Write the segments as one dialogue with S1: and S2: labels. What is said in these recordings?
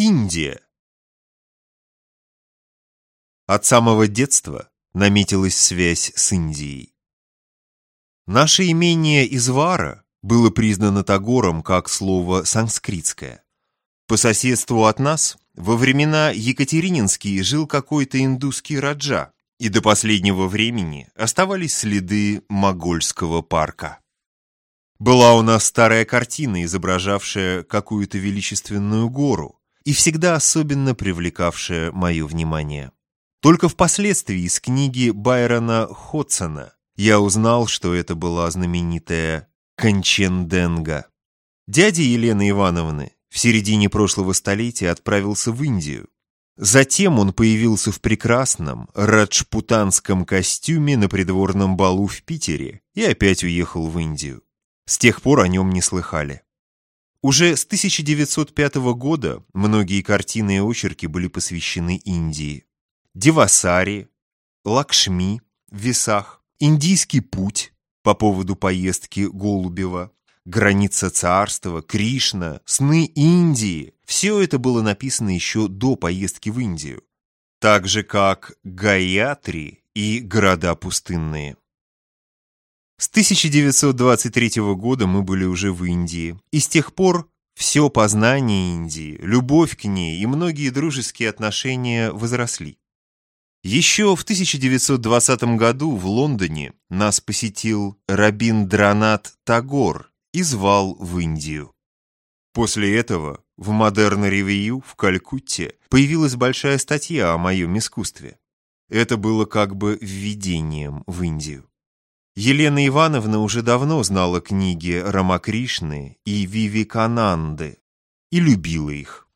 S1: Индия. От самого детства наметилась связь с Индией. Наше имение Извара было признано Тагором как слово санскритское. По соседству от нас во времена Екатерининские жил какой-то индусский раджа, и до последнего времени оставались следы Могольского парка. Была у нас старая картина, изображавшая какую-то величественную гору, и всегда особенно привлекавшая мое внимание. Только впоследствии из книги Байрона Ходсона я узнал, что это была знаменитая Конченденга. Дядя Елены Ивановны в середине прошлого столетия отправился в Индию. Затем он появился в прекрасном раджпутанском костюме на придворном балу в Питере и опять уехал в Индию. С тех пор о нем не слыхали. Уже с 1905 года многие картины и очерки были посвящены Индии. Девасари, Лакшми в весах, Индийский путь по поводу поездки Голубева, Граница царства, Кришна, сны Индии – все это было написано еще до поездки в Индию. Так же, как Гаятри и города пустынные. С 1923 года мы были уже в Индии, и с тех пор все познание Индии, любовь к ней и многие дружеские отношения возросли. Еще в 1920 году в Лондоне нас посетил Рабиндранат Тагор и звал в Индию. После этого в Modern Review в Калькутте появилась большая статья о моем искусстве. Это было как бы введением в Индию. Елена Ивановна уже давно знала книги Рамакришны и Вивикананды и любила их.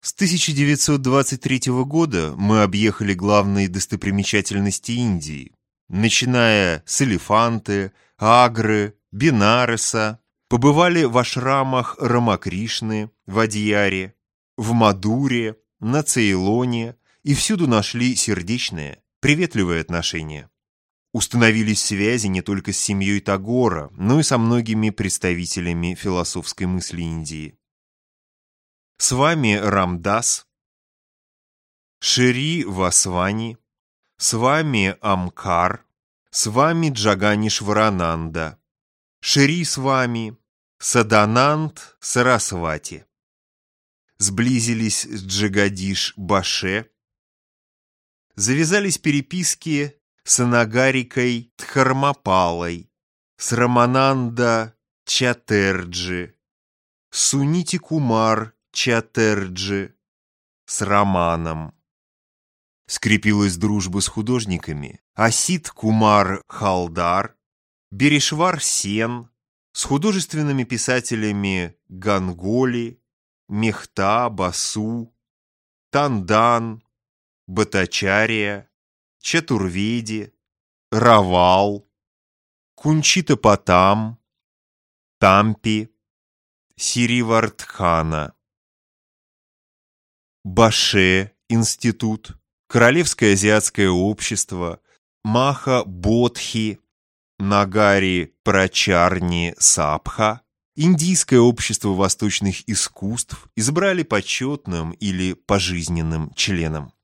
S1: С 1923 года мы объехали главные достопримечательности Индии, начиная с Элефанты, Агры, Бинареса, побывали в ашрамах Рамакришны, в Адьяре, в Мадуре, на Цейлоне и всюду нашли сердечное, приветливое отношение. Установились связи не только с семьей Тагора, но и со многими представителями философской мысли Индии. С вами Рамдас, Шири Васвани, с вами Амкар, с вами Джаганишварананда, Шири с вами, Садананд Сарасвати. Сблизились с Джагадиш Баше, завязались переписки с Анагарикой Дхармапалой, с Рамананда Чатерджи, Сунити Кумар Чатерджи с Романом. Скрепилась дружба с художниками Асид Кумар Халдар, Берешвар Сен, с художественными писателями Ганголи, Мехта, Басу, Тандан, Батачария, Чатурведи, Равал, Кунчита Патам, Тампи, Сиривардхана. Баше институт, Королевское азиатское общество, Маха Бодхи, Нагари Прачарни Сапха, Индийское общество восточных искусств избрали почетным или пожизненным членом.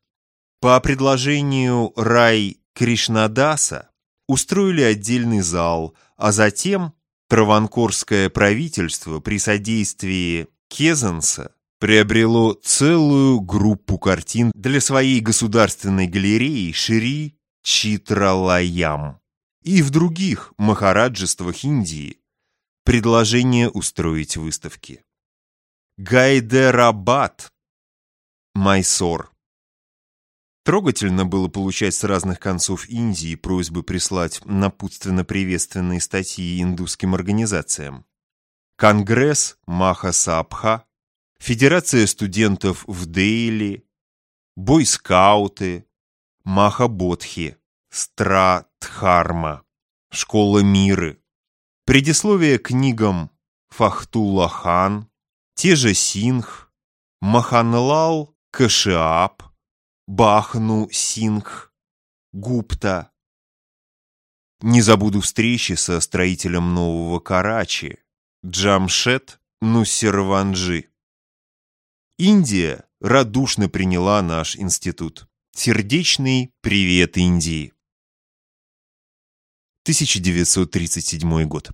S1: По предложению Рай Кришнадаса устроили отдельный зал, а затем Траванкорское правительство при содействии Кезанса приобрело целую группу картин для своей государственной галереи Шри Читралаям и в других махараджествах Индии предложение устроить выставки. Гайдерабад, Майсор. Трогательно было получать с разных концов Индии просьбы прислать напутственно-приветственные статьи индусским организациям. Конгресс Маха-Сабха, Федерация студентов в Дейли, бойскауты, Махабодхи, Стратхарма, Школа Миры, предисловие книгам Фахтула Хан, те же Сингх, Маханлал Кашиап, Бахну Сингх, Гупта. Не забуду встречи со строителем нового Карачи, Джамшет Нусерванджи. Индия радушно приняла наш институт. Сердечный привет Индии. 1937 год.